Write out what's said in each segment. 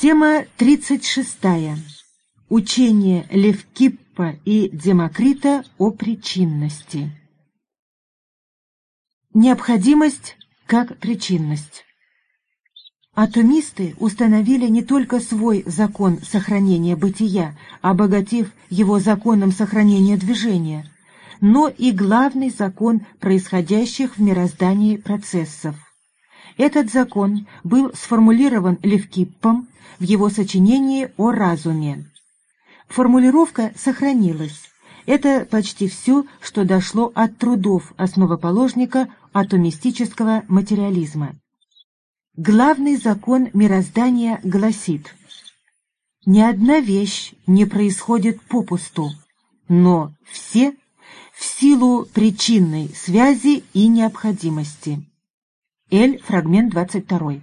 Тема 36. Учение Левкиппа и Демокрита о причинности. Необходимость как причинность. Атомисты установили не только свой закон сохранения бытия, обогатив его законом сохранения движения, но и главный закон происходящих в мироздании процессов. Этот закон был сформулирован Левкиппом в его сочинении о разуме. Формулировка сохранилась. Это почти все, что дошло от трудов основоположника атомистического материализма. Главный закон мироздания гласит «Ни одна вещь не происходит попусту, но все в силу причинной связи и необходимости». Эль, фрагмент 22.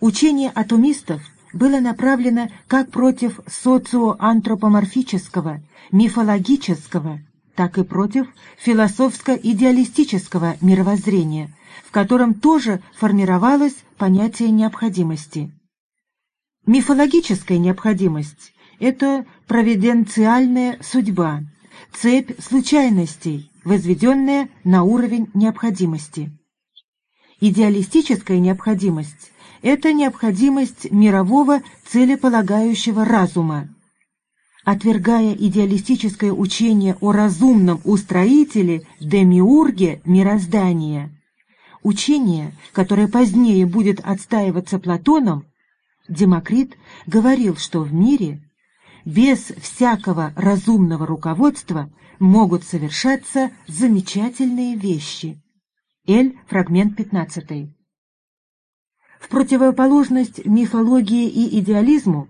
Учение атомистов было направлено как против социоантропоморфического, мифологического, так и против философско-идеалистического мировоззрения, в котором тоже формировалось понятие необходимости. Мифологическая необходимость – это провиденциальная судьба, цепь случайностей, возведенная на уровень необходимости. Идеалистическая необходимость – это необходимость мирового целеполагающего разума. Отвергая идеалистическое учение о разумном устроителе Демиурге мироздания, учение, которое позднее будет отстаиваться Платоном, Демокрит говорил, что в мире без всякого разумного руководства могут совершаться замечательные вещи. Эль, фрагмент 15. В противоположность мифологии и идеализму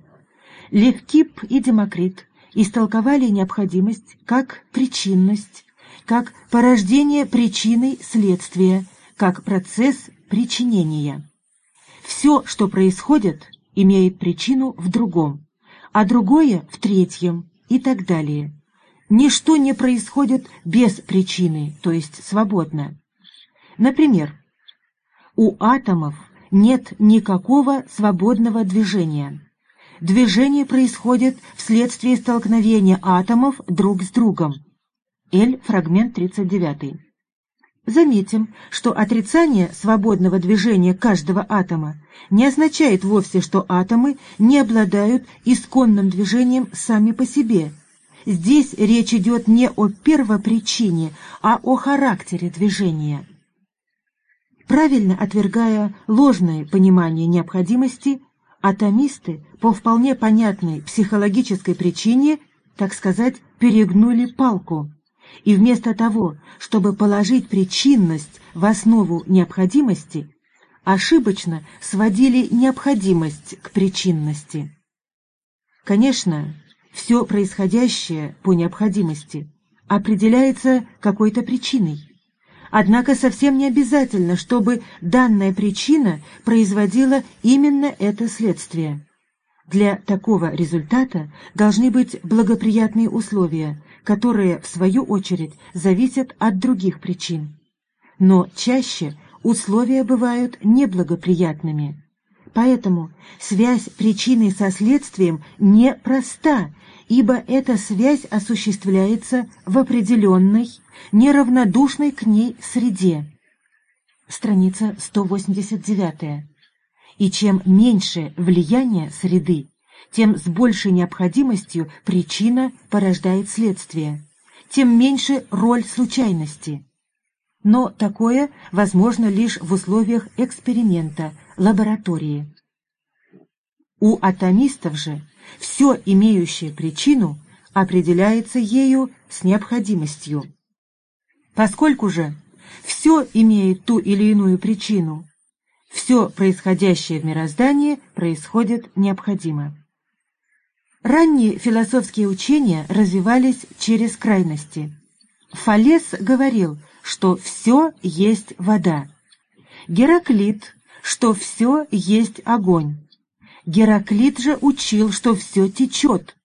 Левкип и Демокрит истолковали необходимость как причинность, как порождение причиной следствия, как процесс причинения. Все, что происходит, имеет причину в другом, а другое в третьем и так далее. Ничто не происходит без причины, то есть свободно. Например, у атомов нет никакого свободного движения. Движение происходит вследствие столкновения атомов друг с другом. Л. Фрагмент 39. Заметим, что отрицание свободного движения каждого атома не означает вовсе, что атомы не обладают исконным движением сами по себе. Здесь речь идет не о первопричине, а о характере движения. Правильно отвергая ложное понимание необходимости, атомисты по вполне понятной психологической причине, так сказать, перегнули палку. И вместо того, чтобы положить причинность в основу необходимости, ошибочно сводили необходимость к причинности. Конечно, все происходящее по необходимости определяется какой-то причиной. Однако совсем не обязательно, чтобы данная причина производила именно это следствие. Для такого результата должны быть благоприятные условия, которые, в свою очередь, зависят от других причин. Но чаще условия бывают неблагоприятными. Поэтому связь причины со следствием непроста ибо эта связь осуществляется в определенной, неравнодушной к ней среде. Страница 189. И чем меньше влияние среды, тем с большей необходимостью причина порождает следствие, тем меньше роль случайности. Но такое возможно лишь в условиях эксперимента, лаборатории. У атомистов же все имеющее причину определяется ею с необходимостью. Поскольку же все имеет ту или иную причину, все происходящее в мироздании происходит необходимо. Ранние философские учения развивались через крайности. Фалес говорил, что все есть вода. Гераклит, что все есть огонь. Гераклит же учил, что все течет,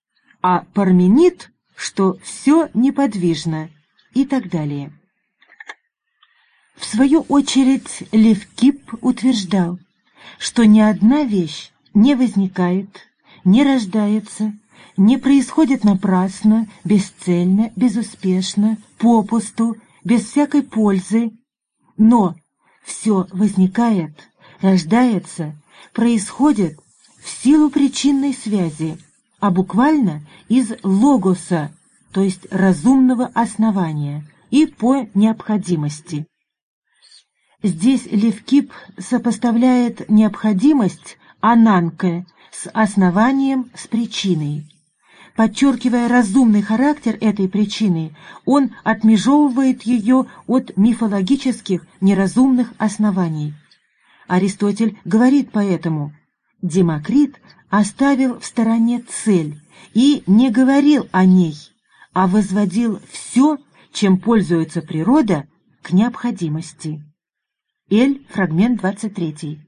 а Парменид, что все неподвижно и так далее. В свою очередь Левкип утверждал, что ни одна вещь не возникает, не рождается, не происходит напрасно, бесцельно, безуспешно, попусту, без всякой пользы, но все возникает, рождается, происходит в силу причинной связи, а буквально из логоса, то есть разумного основания, и по необходимости. Здесь Левкип сопоставляет необходимость Ананке с основанием, с причиной. Подчеркивая разумный характер этой причины, он отмежевывает ее от мифологических неразумных оснований. Аристотель говорит поэтому, Демокрит оставил в стороне цель и не говорил о ней, а возводил все, чем пользуется природа, к необходимости. Эль, фрагмент 23.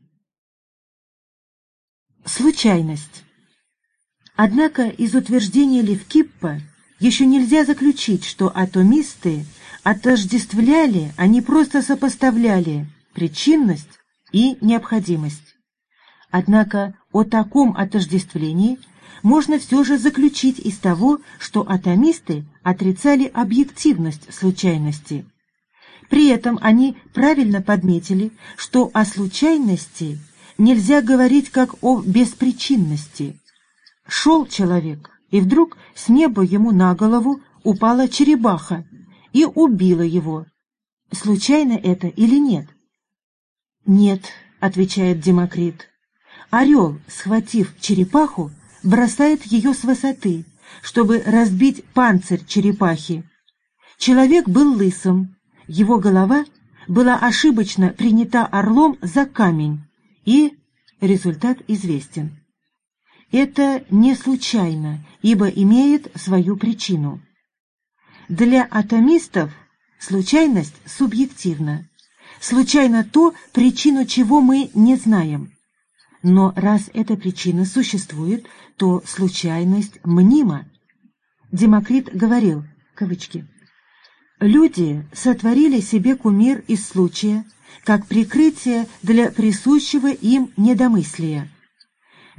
Случайность. Однако из утверждения Левкиппа еще нельзя заключить, что атомисты отождествляли, а не просто сопоставляли причинность и необходимость. Однако о таком отождествлении можно все же заключить из того, что атомисты отрицали объективность случайности. При этом они правильно подметили, что о случайности нельзя говорить как о беспричинности, Шел человек, и вдруг с неба ему на голову упала черепаха и убила его. Случайно это или нет? «Нет», — отвечает Демокрит. Орел, схватив черепаху, бросает ее с высоты, чтобы разбить панцирь черепахи. Человек был лысым, его голова была ошибочно принята орлом за камень, и результат известен. Это не случайно, ибо имеет свою причину. Для атомистов случайность субъективна. Случайно то, причину чего мы не знаем. Но раз эта причина существует, то случайность мнима. Демокрит говорил, кавычки, «Люди сотворили себе кумир из случая, как прикрытие для присущего им недомыслия»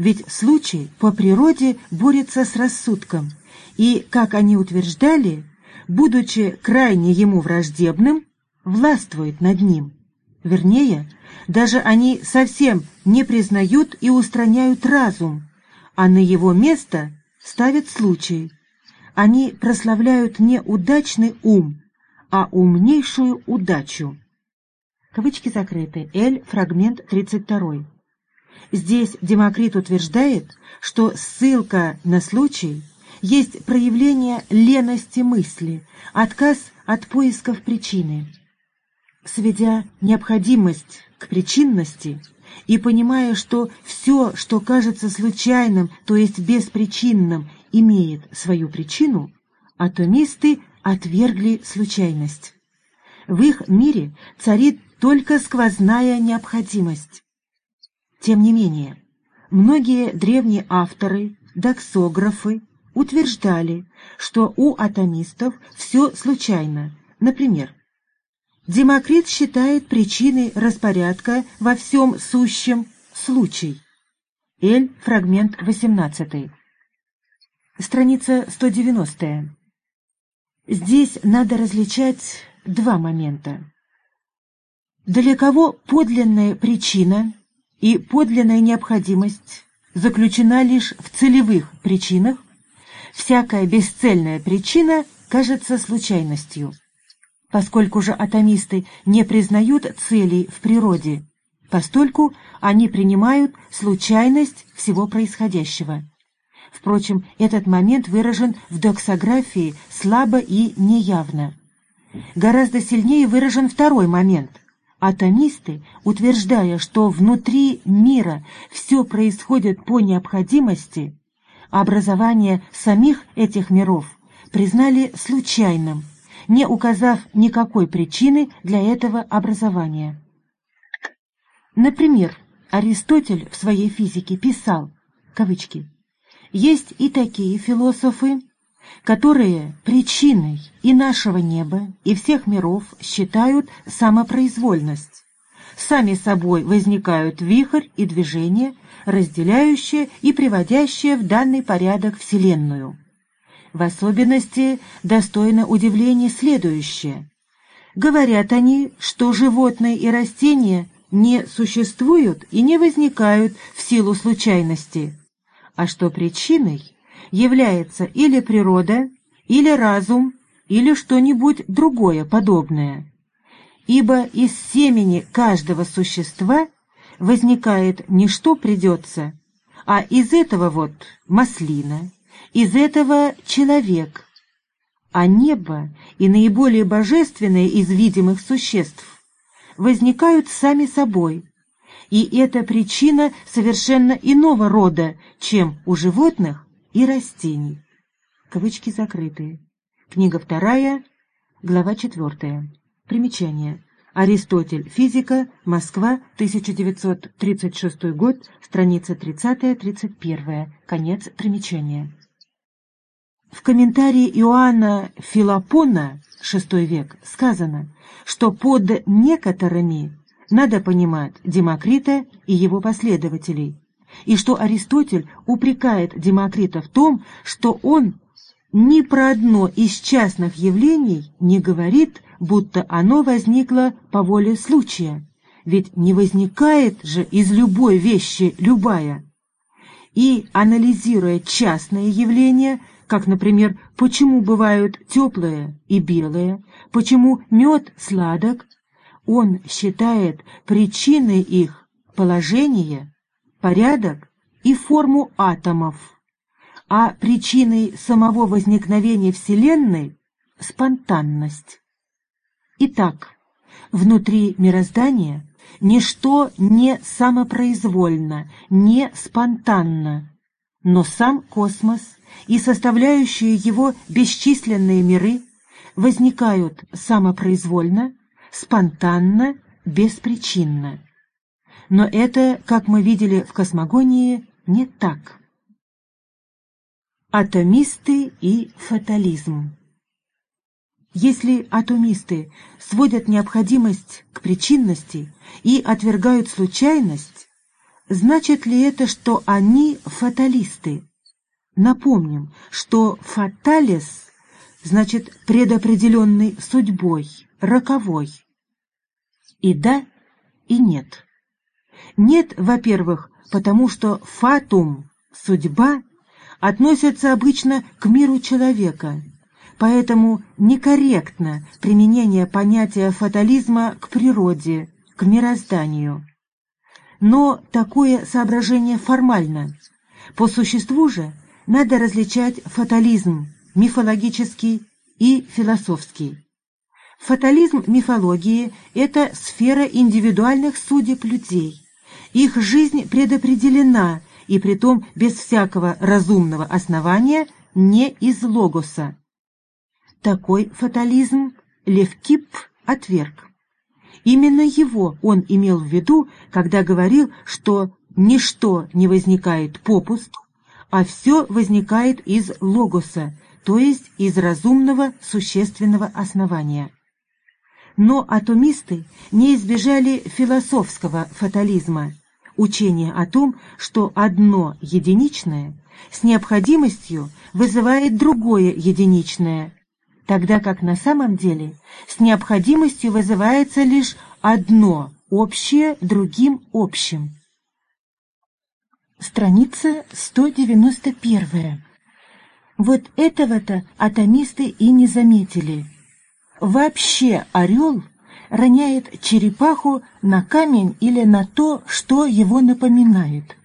ведь случай по природе борется с рассудком, и, как они утверждали, будучи крайне ему враждебным, властвует над ним. Вернее, даже они совсем не признают и устраняют разум, а на его место ставят случай. Они прославляют не удачный ум, а умнейшую удачу. Кавычки закрыты. Л. Фрагмент 32. Здесь Демокрит утверждает, что ссылка на случай есть проявление лености мысли, отказ от поисков причины. Сведя необходимость к причинности и понимая, что все, что кажется случайным, то есть беспричинным, имеет свою причину, атомисты отвергли случайность. В их мире царит только сквозная необходимость. Тем не менее, многие древние авторы, доксографы утверждали, что у атомистов все случайно. Например, Демокрит считает причиной распорядка во всем сущем случай. Эль, фрагмент 18. Страница 190. Здесь надо различать два момента. Для кого подлинная причина и подлинная необходимость заключена лишь в целевых причинах, всякая бесцельная причина кажется случайностью. Поскольку же атомисты не признают целей в природе, постольку они принимают случайность всего происходящего. Впрочем, этот момент выражен в доксографии слабо и неявно. Гораздо сильнее выражен второй момент – Атомисты, утверждая, что внутри мира все происходит по необходимости, образование самих этих миров признали случайным, не указав никакой причины для этого образования. Например, Аристотель в своей физике писал, кавычки, «Есть и такие философы, которые причиной и нашего неба, и всех миров считают самопроизвольность, сами собой возникают вихрь и движение, разделяющие и приводящие в данный порядок Вселенную. В особенности достойно удивления следующее. Говорят они, что животные и растения не существуют и не возникают в силу случайности, а что причиной является или природа, или разум, или что-нибудь другое подобное. Ибо из семени каждого существа возникает не что придется, а из этого вот маслина, из этого человек, а небо и наиболее божественные из видимых существ возникают сами собой, и это причина совершенно иного рода, чем у животных и растений. Кавычки закрытые. Книга вторая, глава четвертая. Примечание. Аристотель. Физика. Москва. 1936 год. Страница 30-31. Конец примечания. В комментарии Иоанна Филопона, VI век, сказано, что под «некоторыми» надо понимать Демокрита и его последователей, и что Аристотель упрекает Демокрита в том, что он ни про одно из частных явлений не говорит, будто оно возникло по воле случая, ведь не возникает же из любой вещи любая. И, анализируя частные явления, как, например, почему бывают теплые и белые, почему мед сладок, он считает причиной их положение, порядок и форму атомов а причиной самого возникновения Вселенной — спонтанность. Итак, внутри мироздания ничто не самопроизвольно, не спонтанно, но сам космос и составляющие его бесчисленные миры возникают самопроизвольно, спонтанно, беспричинно. Но это, как мы видели в космогонии, не так. Атомисты и фатализм Если атомисты сводят необходимость к причинности и отвергают случайность, значит ли это, что они фаталисты? Напомним, что фаталис значит предопределенный судьбой, роковой. И да, и нет. Нет, во-первых, потому что фатум – судьба – относятся обычно к миру человека, поэтому некорректно применение понятия фатализма к природе, к мирозданию. Но такое соображение формально. По существу же надо различать фатализм мифологический и философский. Фатализм мифологии – это сфера индивидуальных судеб людей. Их жизнь предопределена и притом без всякого разумного основания, не из логоса. Такой фатализм Левкип отверг. Именно его он имел в виду, когда говорил, что ничто не возникает попусту, а все возникает из логоса, то есть из разумного существенного основания. Но атомисты не избежали философского фатализма, учение о том, что одно единичное с необходимостью вызывает другое единичное, тогда как на самом деле с необходимостью вызывается лишь одно общее другим общим. Страница 191. Вот этого-то атомисты и не заметили. Вообще орел роняет черепаху на камень или на то, что его напоминает.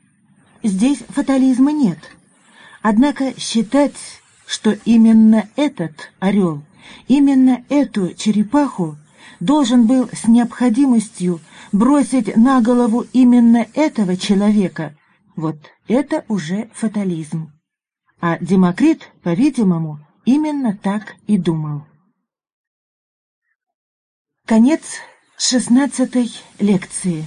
Здесь фатализма нет. Однако считать, что именно этот орел, именно эту черепаху должен был с необходимостью бросить на голову именно этого человека, вот это уже фатализм. А Демокрит, по-видимому, именно так и думал. Конец шестнадцатой лекции.